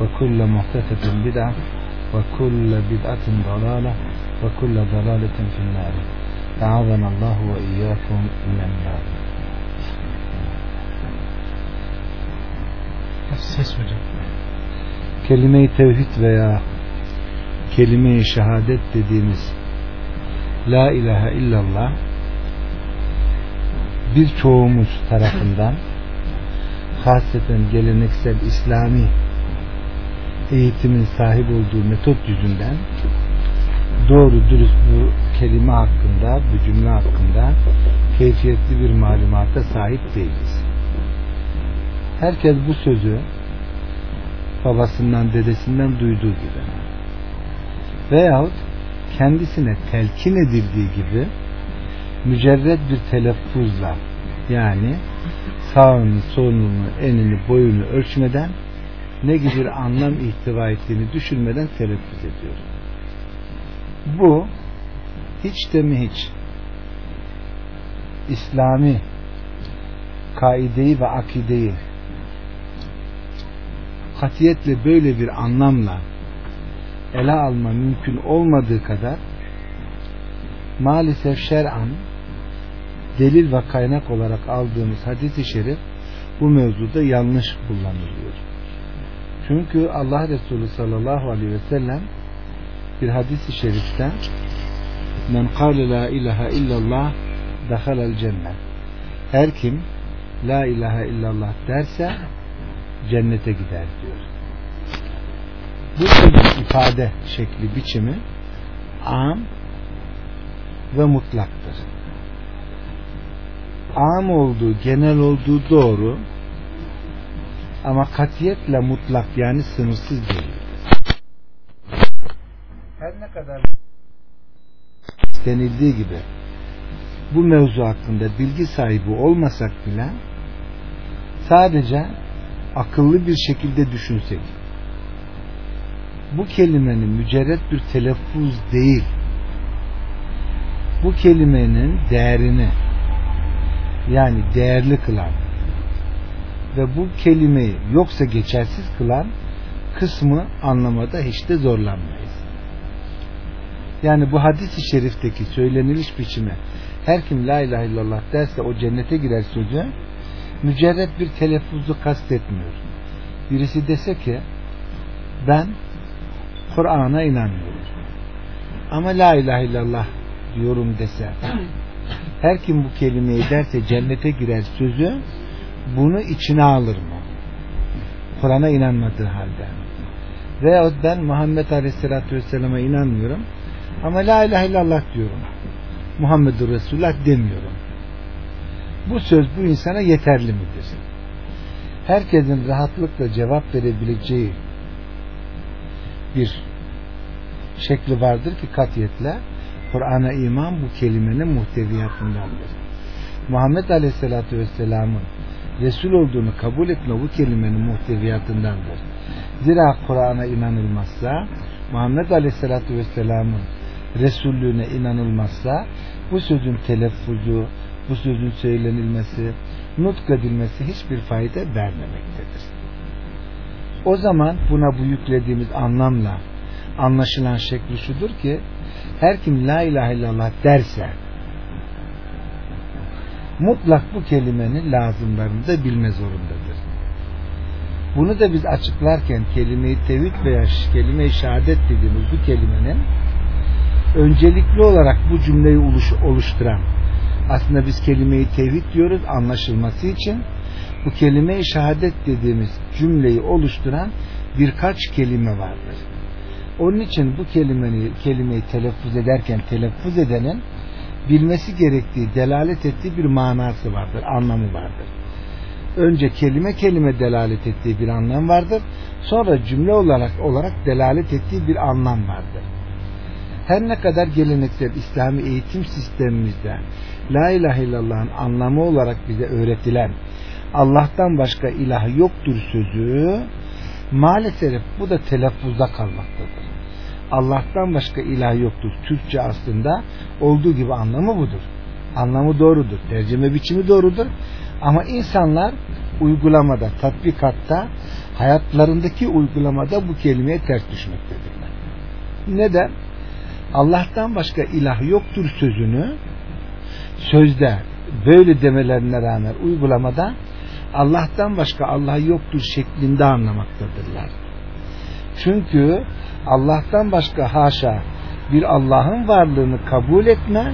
وكل محدثة بدعة وكل بدعة ضلالة وكل ضلالة في النار أعاذنا الله وإياكم من النار Ses hocam. kelime-i tevhid veya kelime-i şehadet dediğimiz La ilahe illallah birçoğumuz tarafından hasreten geleneksel İslami eğitimin sahip olduğu metot yüzünden doğru dürüst bu kelime hakkında, bu cümle hakkında keyfiyetli bir malumata sahip değiliz. Herkes bu sözü babasından, dedesinden duyduğu gibi veyahut kendisine telkin edildiği gibi mücerred bir telaffuzla yani sağını, solunu, enini, boyunu ölçmeden ne gibi anlam ihtiva ettiğini düşünmeden telaffuz ediyor. Bu hiç de mi hiç İslami kaideyi ve akideyi katiyetle böyle bir anlamla ele alma mümkün olmadığı kadar maalesef şer'an delil ve kaynak olarak aldığımız hadis-i şerif bu mevzuda yanlış kullanılıyor. Çünkü Allah Resulü sallallahu aleyhi ve sellem bir hadis-i şeriften men kâle la ilahe illallah dehalel cennet her kim la ilahe illallah derse cennete gider diyor. Bu ifade şekli biçimi am ve mutlaktır. Am olduğu, genel olduğu doğru ama katiyetle mutlak yani sınırsız değil. Her ne kadar denildiği gibi bu mevzu hakkında bilgi sahibi olmasak bile sadece akıllı bir şekilde düşünsek bu kelimenin mücerret bir telaffuz değil bu kelimenin değerini yani değerli kılan ve bu kelimeyi yoksa geçersiz kılan kısmı anlamada hiç de zorlanmayız. Yani bu hadis-i şerifteki söyleniliş biçimi her kim la ilahe illallah derse o cennete girer sözü mücerret bir telaffuzu kastetmiyor. Birisi dese ki ben Kur'an'a inanmıyorum. Ama la ilahe illallah diyorum dese her kim bu kelimeyi derse cennete girer sözü bunu içine alır mı? Kur'an'a inanmadığı halde. Veyahut ben Muhammed Aleyhisselatü Vesselam'a inanmıyorum ama la ilahe illallah diyorum. Muhammedur Resulullah demiyorum. Bu söz bu insana yeterli midir? Herkesin rahatlıkla cevap verebileceği bir şekli vardır ki katiyetle Kur'an'a iman bu kelimenin muhteviyatındandır. Muhammed Aleyhisselatü Vesselam'ın Resul olduğunu kabul etme bu kelimenin muhteviyatındandır. Zira Kur'an'a inanılmazsa Muhammed Aleyhisselatü Vesselam'ın Resullüğüne inanılmazsa bu sözün telaffuzu, bu sözün söylenilmesi, nutk edilmesi hiçbir fayda vermemektedir. O zaman buna bu yüklediğimiz anlamla anlaşılan şekli şudur ki her kim la ilahe illallah derse mutlak bu kelimenin lazımlarını da bilme zorundadır. Bunu da biz açıklarken kelime-i tevhid veya kelime-i şehadet dediğimiz bu kelimenin öncelikli olarak bu cümleyi oluşturan aslında biz kelime-i tevhid diyoruz anlaşılması için bu kelime-i şehadet dediğimiz cümleyi oluşturan birkaç kelime vardır. Onun için bu kelimeyi, kelimeyi telaffuz ederken telaffuz edenin bilmesi gerektiği, delalet ettiği bir manası vardır, anlamı vardır. Önce kelime kelime delalet ettiği bir anlam vardır. Sonra cümle olarak olarak delalet ettiği bir anlam vardır. Her ne kadar geleneksel İslami eğitim sistemimizde La ilahe illallah'ın anlamı olarak bize öğretilen Allah'tan başka ilah yoktur sözü maalesef bu da telaffuzda kalmaktadır. Allah'tan başka ilah yoktur. Türkçe aslında olduğu gibi anlamı budur. Anlamı doğrudur. Tercüme biçimi doğrudur. Ama insanlar uygulamada, tatbikatta, hayatlarındaki uygulamada bu kelimeye ters düşmektedirler. Neden? Allah'tan başka ilah yoktur sözünü sözde böyle demelerine rağmen uygulamada Allah'tan başka Allah yoktur şeklinde anlamaktadırlar. Çünkü Allah'tan başka haşa bir Allah'ın varlığını kabul etme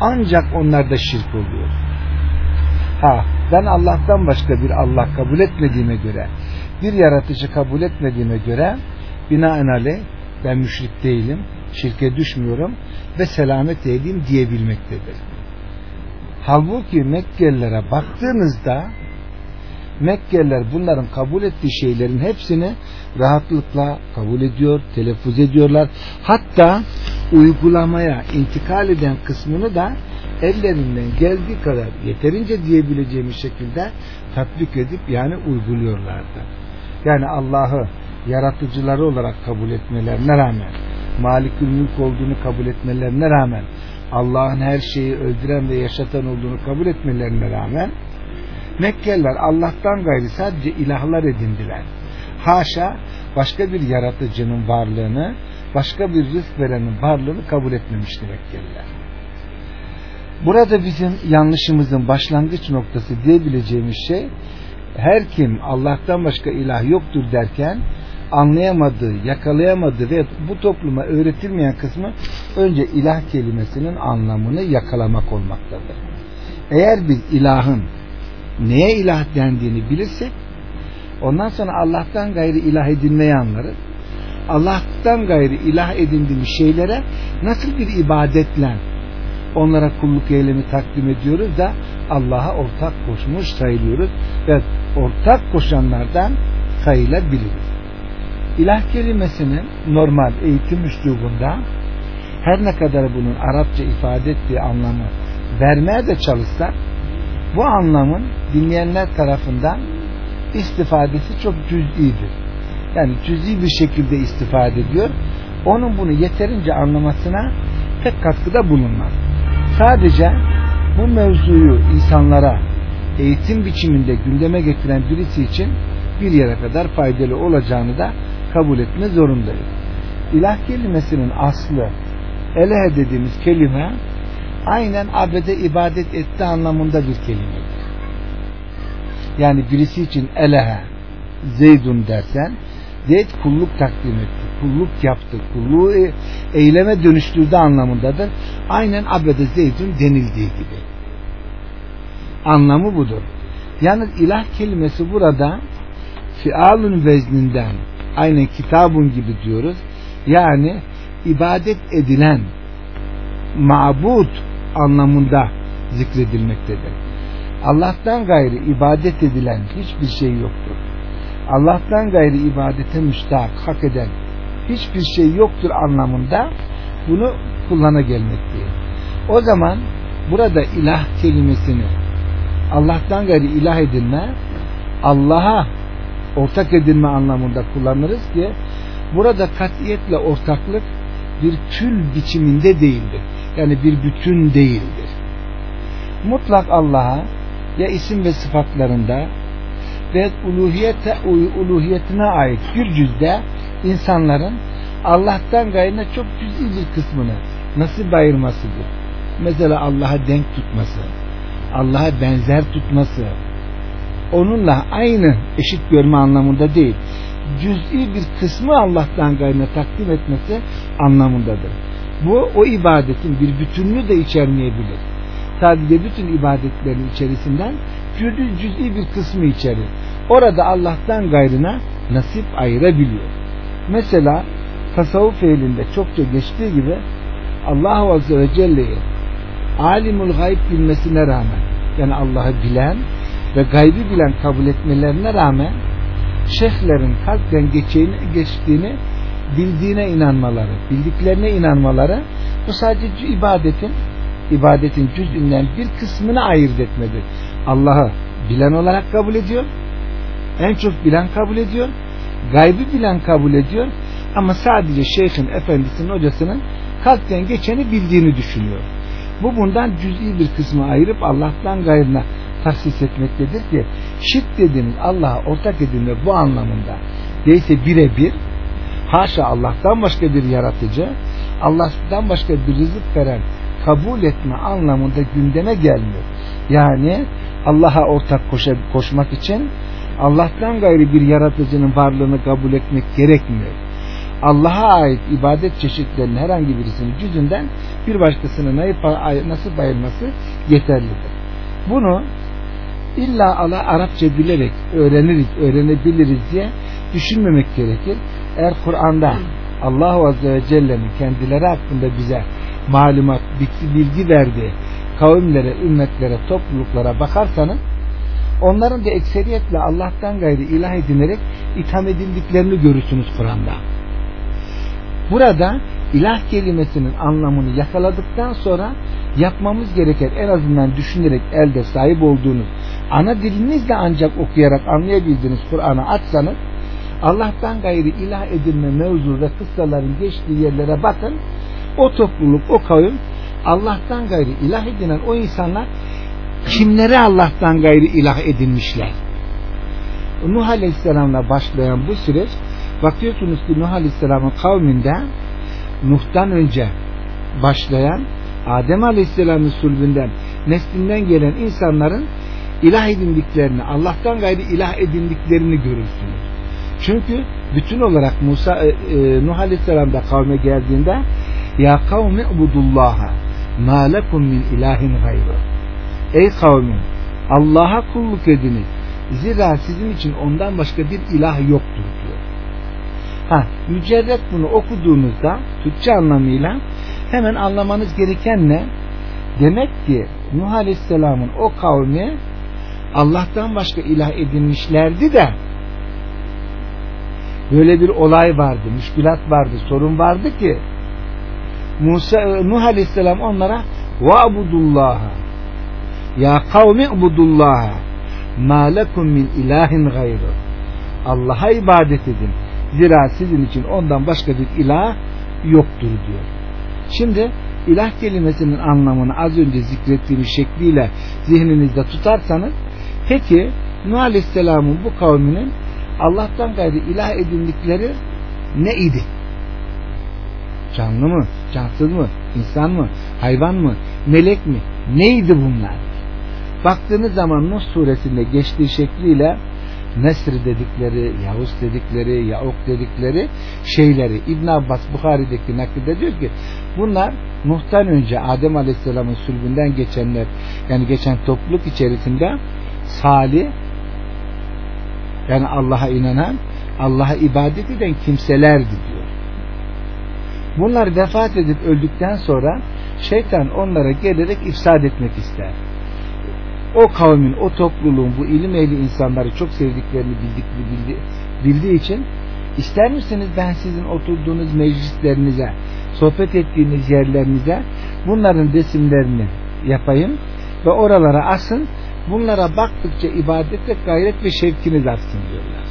ancak onlarda şirk oluyor. Ha ben Allah'tan başka bir Allah kabul etmediğime göre bir yaratıcı kabul etmediğime göre binaenaleyh ben müşrik değilim, şirke düşmüyorum ve selamet ehliyim diyebilmektedir. Halbuki Mekkelilere baktığınızda Mekkeliler bunların kabul ettiği şeylerin hepsini rahatlıkla kabul ediyor, telaffuz ediyorlar. Hatta uygulamaya intikal eden kısmını da ellerinden geldiği kadar yeterince diyebileceğimiz şekilde tatbik edip yani uyguluyorlardı. Yani Allah'ı yaratıcıları olarak kabul etmelerine rağmen malikül mülk olduğunu kabul etmelerine rağmen Allah'ın her şeyi öldüren ve yaşatan olduğunu kabul etmelerine rağmen Mekkeliler Allah'tan gayri sadece ilahlar edindiler. Haşa başka bir yaratıcının varlığını, başka bir rızk verenin varlığını kabul etmemişti Mekkeliler. Burada bizim yanlışımızın başlangıç noktası diyebileceğimiz şey her kim Allah'tan başka ilah yoktur derken anlayamadığı, yakalayamadığı ve bu topluma öğretilmeyen kısmı önce ilah kelimesinin anlamını yakalamak olmaktadır. Eğer biz ilahın neye ilah dendiğini bilirsek ondan sonra Allah'tan gayri ilah edinmeyi anlarız. Allah'tan gayri ilah edindiğimiz şeylere nasıl bir ibadetle onlara kulluk eylemi takdim ediyoruz da Allah'a ortak koşmuş sayılıyoruz ve ortak koşanlardan sayılabiliriz. İlah kelimesinin normal eğitim üslubunda her ne kadar bunun Arapça ifade ettiği anlamı vermeye de çalışsak bu anlamın dinleyenler tarafından istifadesi çok cüz'idir. Yani cüz'i bir şekilde istifade ediyor. Onun bunu yeterince anlamasına pek katkıda bulunmaz. Sadece bu mevzuyu insanlara eğitim biçiminde gündeme getiren birisi için bir yere kadar faydalı olacağını da kabul etme zorundayız. İlah kelimesinin aslı elehe dediğimiz kelime aynen abede ibadet etti anlamında bir kelimedir. Yani birisi için elehe Zeydun dersen Zeyd kulluk takdim etti, kulluk yaptı, kulluğu e, eyleme dönüştürdü anlamındadır. Aynen abede Zeydun denildiği gibi. Anlamı budur. Yalnız ilah kelimesi burada fialun vezninden aynen kitabun gibi diyoruz. Yani ibadet edilen mabut anlamında zikredilmektedir. Allah'tan gayri ibadet edilen hiçbir şey yoktur. Allah'tan gayri ibadete müstahak, hak eden hiçbir şey yoktur anlamında bunu kullana gelmektedir. O zaman burada ilah kelimesini Allah'tan gayri ilah edilme Allah'a ortak edilme anlamında kullanırız ki burada katiyetle ortaklık bir kül biçiminde değildir. Yani bir bütün değildir. Mutlak Allah'a ya isim ve sıfatlarında ve uluhiyete, uluhiyetine ait bir cüzde insanların Allah'tan gayrına çok cüz'i bir kısmını nasip ayırmasıdır. Mesela Allah'a denk tutması, Allah'a benzer tutması, onunla aynı eşit görme anlamında değil, cüz'i bir kısmı Allah'tan gayrına takdim etmesi anlamındadır. Bu o ibadetin bir bütününü de içermeyebilir. Sadece bütün ibadetlerin içerisinden cüz'i, cüz'i bir kısmı içerir. Orada Allah'tan gayrına nasip ayırabiliyor. Mesela tasavvuf ehlinde çokça geçtiği gibi Allah Azze ve Celle'yi alimul gayb bilmesine rağmen yani Allah'ı bilen ve gaybi bilen kabul etmelerine rağmen şeyhlerin kalpten geçeceğini, geçtiğini bildiğine inanmaları, bildiklerine inanmaları bu sadece ibadetin ibadetin cüzünden bir kısmını ayırt etmedir. Allah'ı bilen olarak kabul ediyor. En çok bilen kabul ediyor. Gaybi bilen kabul ediyor. Ama sadece şeyhin, efendisinin, hocasının kalpten geçeni bildiğini düşünüyor. Bu bundan cüz'i bir kısmı ayırıp Allah'tan gayrına tahsis etmektedir ki şirk dediğiniz Allah'a ortak edilme bu anlamında değilse birebir haşa Allah'tan başka bir yaratıcı Allah'tan başka bir rızık veren kabul etme anlamında gündeme gelmiyor. Yani Allah'a ortak koşa, koşmak için Allah'tan gayri bir yaratıcının varlığını kabul etmek gerekmiyor. Allah'a ait ibadet çeşitlerinin herhangi birisinin cüzünden bir başkasına nasıl bayılması yeterlidir. Bunu illa Allah Arapça bilerek öğreniriz, öğrenebiliriz diye düşünmemek gerekir. Eğer Kur'an'da Allah Azze ve Celle'nin kendileri hakkında bize malumat, bilgi verdiği kavimlere, ümmetlere, topluluklara bakarsanız onların da ekseriyetle Allah'tan gayri ilah edinerek itham edildiklerini görürsünüz Kur'an'da. Burada ilah kelimesinin anlamını yakaladıktan sonra yapmamız gereken en azından düşünerek elde sahip olduğunuz ana dilinizle ancak okuyarak anlayabildiğiniz Kur'an'ı açsanız Allah'tan gayri ilah edilme mevzu ve kıssaların geçtiği yerlere bakın o topluluk, o kavim Allah'tan gayri ilah edinen o insanlar kimlere Allah'tan gayri ilah edinmişler? Nuh Aleyhisselam'la başlayan bu süreç bakıyorsunuz ki Nuh Aleyhisselam'ın kavminde Nuh'tan önce başlayan Adem Aleyhisselam'ın sulbünden neslinden gelen insanların ilah edindiklerini Allah'tan gayri ilah edindiklerini görürsünüz. Çünkü bütün olarak Musa e, e, Nuh Aleyhisselam kavme geldiğinde ya kavmi ubudullaha ma lekum min ilahin gayru Ey kavmim Allah'a kulluk ediniz. Zira sizin için ondan başka bir ilah yoktur diyor. Ha, mücerret bunu okuduğunuzda Türkçe anlamıyla hemen anlamanız gereken ne? Demek ki Nuh Aleyhisselam'ın o kavmi Allah'tan başka ilah edinmişlerdi de böyle bir olay vardı, müşkilat vardı, sorun vardı ki Musa Nuh Aleyhisselam onlara va'budullaha ya kavmi ubudullaha ma lekum min ilahin gayru Allah'a ibadet edin. Zira sizin için ondan başka bir ilah yoktur diyor. Şimdi ilah kelimesinin anlamını az önce zikrettiğim şekliyle zihninizde tutarsanız peki Nuh Aleyhisselam'ın bu kavminin Allah'tan gayrı ilah edindikleri ne idi? Canlı mı? Cansız mı? İnsan mı? Hayvan mı? Melek mi? Neydi bunlar? Baktığınız zaman Nuh suresinde geçtiği şekliyle Nesr dedikleri, Yavuz dedikleri, Yauk dedikleri şeyleri İbn Abbas Bukhari'deki nakilde diyor ki bunlar Nuh'tan önce Adem Aleyhisselam'ın sülbünden geçenler yani geçen topluluk içerisinde salih yani Allah'a inanan Allah'a ibadet eden kimselerdi diyor. Bunlar vefat edip öldükten sonra şeytan onlara gelerek ifsad etmek ister. O kavmin, o topluluğun, bu ilim ehli insanları çok sevdiklerini bildik, bildi, bildiği için ister misiniz ben sizin oturduğunuz meclislerinize, sohbet ettiğiniz yerlerinize bunların resimlerini yapayım ve oralara asın bunlara baktıkça ibadete gayret ve şevkiniz artsın diyorlar.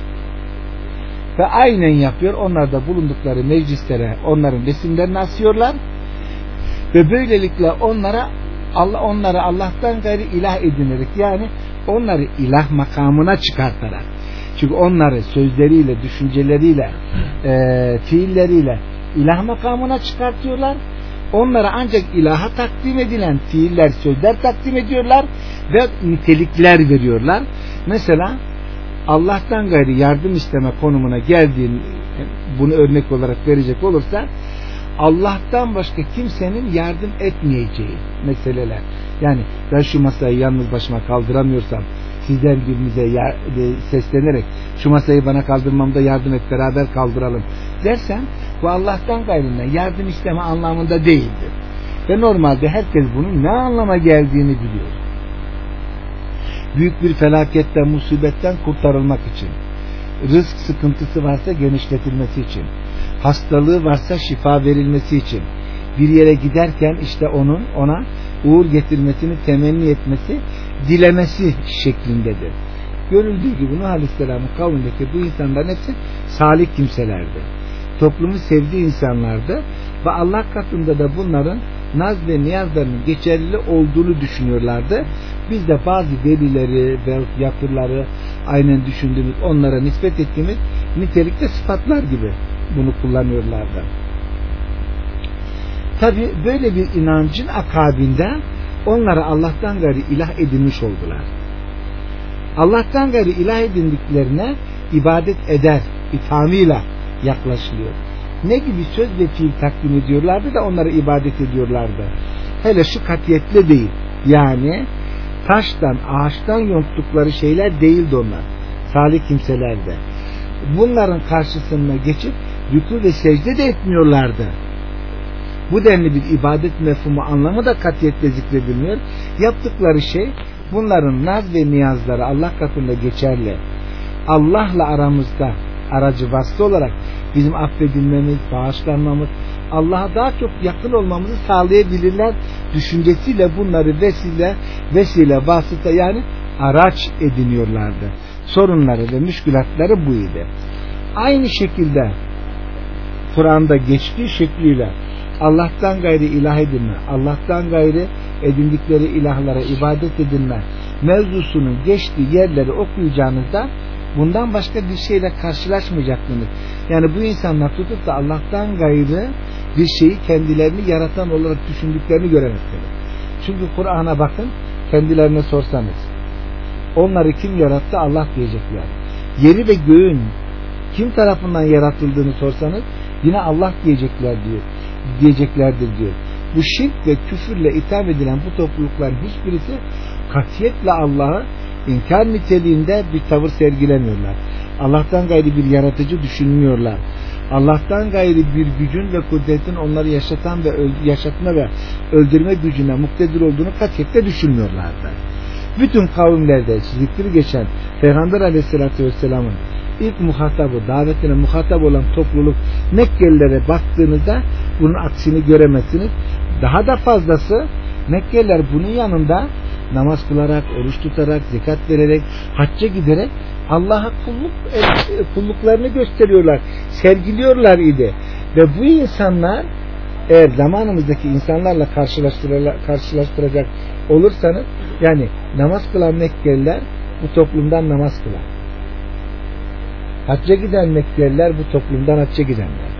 Ve aynen yapıyor. Onlar da bulundukları meclislere onların resimlerini asıyorlar. Ve böylelikle onlara Allah onları Allah'tan gayri ilah edinerek yani onları ilah makamına çıkartarak çünkü onları sözleriyle, düşünceleriyle, e, fiilleriyle ilah makamına çıkartıyorlar. Onlara ancak ilaha takdim edilen fiiller, sözler takdim ediyorlar ve nitelikler veriyorlar. Mesela Allah'tan gayri yardım isteme konumuna geldiğin bunu örnek olarak verecek olursa Allah'tan başka kimsenin yardım etmeyeceği meseleler. Yani ben şu masayı yalnız başıma kaldıramıyorsam sizden birinize ya, e, seslenerek şu masayı bana kaldırmamda yardım et beraber kaldıralım dersen bu Allah'tan gayrına yardım isteme anlamında değildir. Ve normalde herkes bunun ne anlama geldiğini biliyor. Büyük bir felaketten, musibetten kurtarılmak için, rızk sıkıntısı varsa genişletilmesi için, hastalığı varsa şifa verilmesi için, bir yere giderken işte onun ona uğur getirmesini temenni etmesi, dilemesi şeklindedir. Görüldüğü gibi Nuh Aleyhisselam'ın kavmindeki bu insanların hepsi salih kimselerdi. Toplumu sevdiği insanlardı ve Allah katında da bunların naz ve niyazlarının geçerli olduğunu düşünüyorlardı. Biz de bazı delileri ve yapıları aynen düşündüğümüz, onlara nispet ettiğimiz nitelikte sıfatlar gibi bunu kullanıyorlardı. Tabi böyle bir inancın akabinde onlara Allah'tan gayri ilah edinmiş oldular. Allah'tan gayri ilah edindiklerine ibadet eder ithamıyla yaklaşılıyor. Ne gibi söz ve fiil takdim ediyorlardı da onlara ibadet ediyorlardı. Hele şu katiyetle değil. Yani taştan, ağaçtan yonttukları şeyler değildi onlar. Salih kimselerde. Bunların karşısına geçip rükû ve secde de etmiyorlardı. Bu denli bir ibadet mefhumu anlamı da katiyetle zikredilmiyor. Yaptıkları şey bunların naz ve niyazları Allah katında geçerli. Allah'la aramızda aracı vasıta olarak bizim affedilmemiz, bağışlanmamız, Allah'a daha çok yakın olmamızı sağlayabilirler düşüncesiyle bunları vesile, vesile vasıta yani araç ediniyorlardı. Sorunları ve müşkülatları buydu. Aynı şekilde Kur'an'da geçtiği şekliyle Allah'tan gayri ilah edinme, Allah'tan gayri edindikleri ilahlara ibadet edilme mevzusunun geçtiği yerleri okuyacağınızda bundan başka bir şeyle karşılaşmayacaksınız. Yani bu insanlar tutup da Allah'tan gayrı bir şeyi kendilerini yaratan olarak düşündüklerini göremezsiniz. Çünkü Kur'an'a bakın kendilerine sorsanız onları kim yarattı Allah diyecekler. Yeri ve göğün kim tarafından yaratıldığını sorsanız yine Allah diyecekler diyor. Diyeceklerdir diyor. Bu şirk ve küfürle itham edilen bu toplulukların hiçbirisi katiyetle Allah'ı inkar niteliğinde bir tavır sergilemiyorlar. Allah'tan gayri bir yaratıcı düşünmüyorlar. Allah'tan gayri bir gücün ve kudretin onları yaşatan ve yaşatma ve öldürme gücüne muktedir olduğunu katiyetle düşünmüyorlardı. Bütün kavimlerde zikri geçen Peygamber aleyhissalatü vesselamın ilk muhatabı, davetine muhatap olan topluluk Mekkelilere baktığınızda bunun aksini göremezsiniz. Daha da fazlası Mekkeliler bunun yanında namaz kılarak, oruç tutarak, zekat vererek, hacca giderek Allah'a kulluk, kulluklarını gösteriyorlar, sergiliyorlar idi. Ve bu insanlar eğer zamanımızdaki insanlarla karşılaştıracak olursanız yani namaz kılan Mekkeliler bu toplumdan namaz kılar. Hacca giden Mekkeliler bu toplumdan hacca gidenler.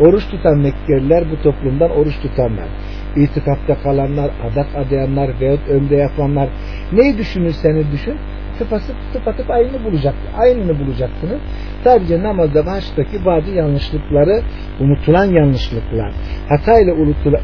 Oruç tutan Mekkeliler bu toplumdan oruç tutanlar. İtikatta kalanlar, adak adayanlar veyahut ömre yapanlar neyi düşünürseniz düşün tıpatıp tıpatıp aynı bulacak, aynını bulacaksınız. Sadece namazda baştaki bazı yanlışlıkları unutulan yanlışlıklar, hatayla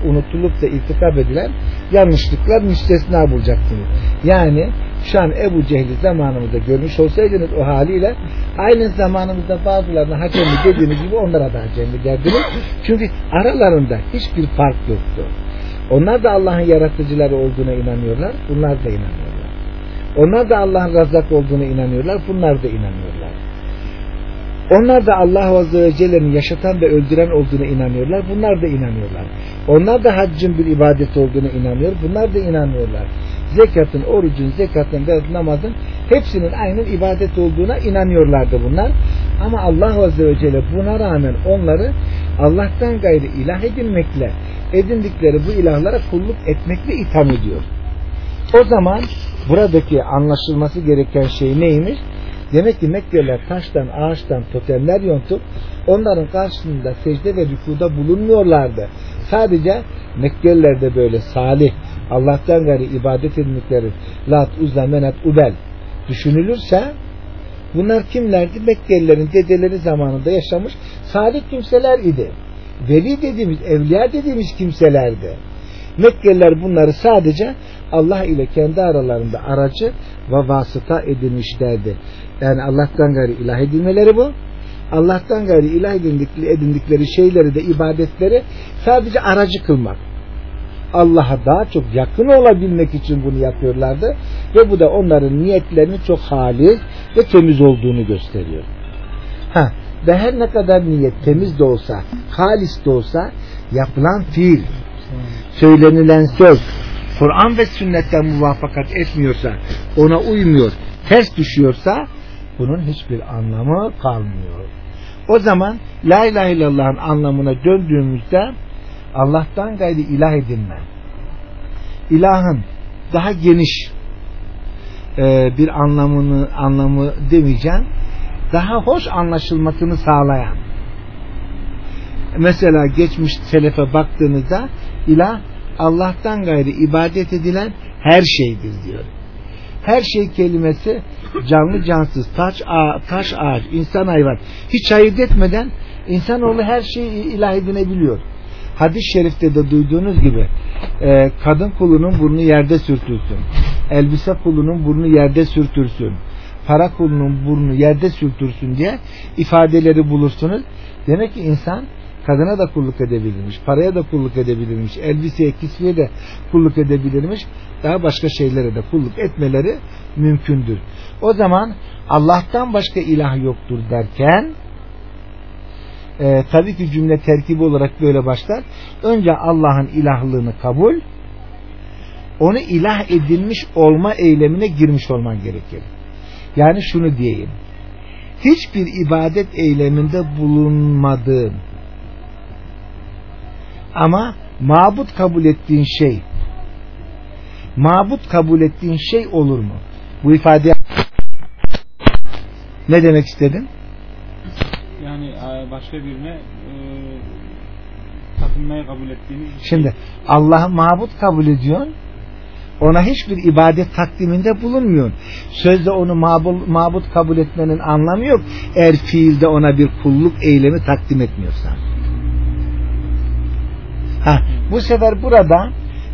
unutulup da irtikap edilen yanlışlıklar müstesna bulacaksınız. Yani şu an Ebu Cehil'i zamanımızda görmüş olsaydınız o haliyle aynı zamanımızda bazılarına hakemi dediğiniz gibi onlara da hakemi derdiniz. Çünkü aralarında hiçbir fark yoktu. Onlar da Allah'ın yaratıcıları olduğuna inanıyorlar. Bunlar da inanıyorlar. Onlar da Allah'ın razak olduğuna inanıyorlar. Bunlar da inanıyorlar. Onlar da Allah Azze ve Celle'nin yaşatan ve öldüren olduğuna inanıyorlar. Bunlar da inanıyorlar. Onlar da haccın bir ibadet olduğuna inanıyor. Bunlar da inanıyorlar. Zekatın, orucun, zekatın ve namazın hepsinin aynı ibadet olduğuna inanıyorlardı bunlar. Ama Allah Azze ve Celle buna rağmen onları Allah'tan gayri ilah edinmekle edindikleri bu ilahlara kulluk etmekle itham ediyor. O zaman buradaki anlaşılması gereken şey neymiş? Demek ki Mekkeliler taştan, ağaçtan totemler yontup onların karşısında secde ve rükuda bulunmuyorlardı. Sadece Mekkeliler böyle salih, Allah'tan gayri ibadet edildikleri Lat, Uzza, Menat, Ubel düşünülürse bunlar kimlerdi? Mekkelilerin dedeleri zamanında yaşamış salih kimseler idi. Veli dediğimiz, evliya dediğimiz kimselerdi. Mekkeliler bunları sadece Allah ile kendi aralarında aracı ve vasıta edinmişlerdi. Yani Allah'tan gayri ilah edilmeleri bu. Allah'tan gayri ilah edindikleri şeyleri de ibadetleri sadece aracı kılmak. Allah'a daha çok yakın olabilmek için bunu yapıyorlardı ve bu da onların niyetlerinin çok halis ve temiz olduğunu gösteriyor. Ha, ve her ne kadar niyet temiz de olsa, halis de olsa yapılan fiil, söylenilen söz, Kur'an ve sünnetten muvafakat etmiyorsa, ona uymuyor, ters düşüyorsa bunun hiçbir anlamı kalmıyor. O zaman La ilahe illallah'ın anlamına döndüğümüzde Allah'tan gayri ilah edinme. İlahın daha geniş e, bir anlamını anlamı demeyeceğim. Daha hoş anlaşılmasını sağlayan. Mesela geçmiş selefe baktığınızda ilah Allah'tan gayri ibadet edilen her şeydir diyor. Her şey kelimesi canlı cansız, taş, ağa, taş ağaç, insan hayvan hiç ayırt etmeden insanoğlu her şeyi ilah edinebiliyor. Hadis-i şerifte de duyduğunuz gibi e, kadın kulunun burnu yerde sürtülsün. Elbise kulunun burnu yerde sürtürsün. Para kulunun burnu yerde sürtürsün diye ifadeleri bulursunuz. Demek ki insan kadına da kulluk edebilirmiş, paraya da kulluk edebilirmiş, elbiseye, kisveye de kulluk edebilirmiş, daha başka şeylere de kulluk etmeleri mümkündür. O zaman Allah'tan başka ilah yoktur derken e, tabii ki cümle terkibi olarak böyle başlar. Önce Allah'ın ilahlığını kabul, onu ilah edilmiş olma eylemine girmiş olman gerekir. Yani şunu diyeyim. Hiçbir ibadet eyleminde bulunmadığın ama mabut kabul ettiğin şey mabut kabul ettiğin şey olur mu? Bu ifade ne demek istedim? Yani e, başka birine e, tapınmayı kabul ettiğiniz. Şimdi Allah'ı mabut kabul ediyorsun. Ona hiçbir ibadet takdiminde bulunmuyorsun. Sözde onu mabul, mabut kabul etmenin anlamı yok. Eğer fiilde ona bir kulluk eylemi takdim etmiyorsan. Ha, bu sefer burada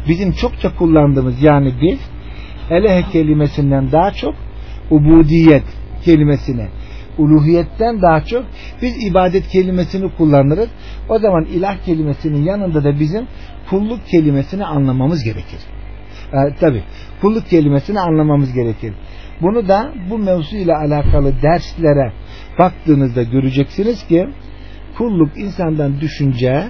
bizim çokça kullandığımız yani biz elehe kelimesinden daha çok ubudiyet kelimesine uluhiyetten daha çok biz ibadet kelimesini kullanırız. O zaman ilah kelimesinin yanında da bizim kulluk kelimesini anlamamız gerekir. Ee, Tabi kulluk kelimesini anlamamız gerekir. Bunu da bu mevzu ile alakalı derslere baktığınızda göreceksiniz ki kulluk insandan düşünce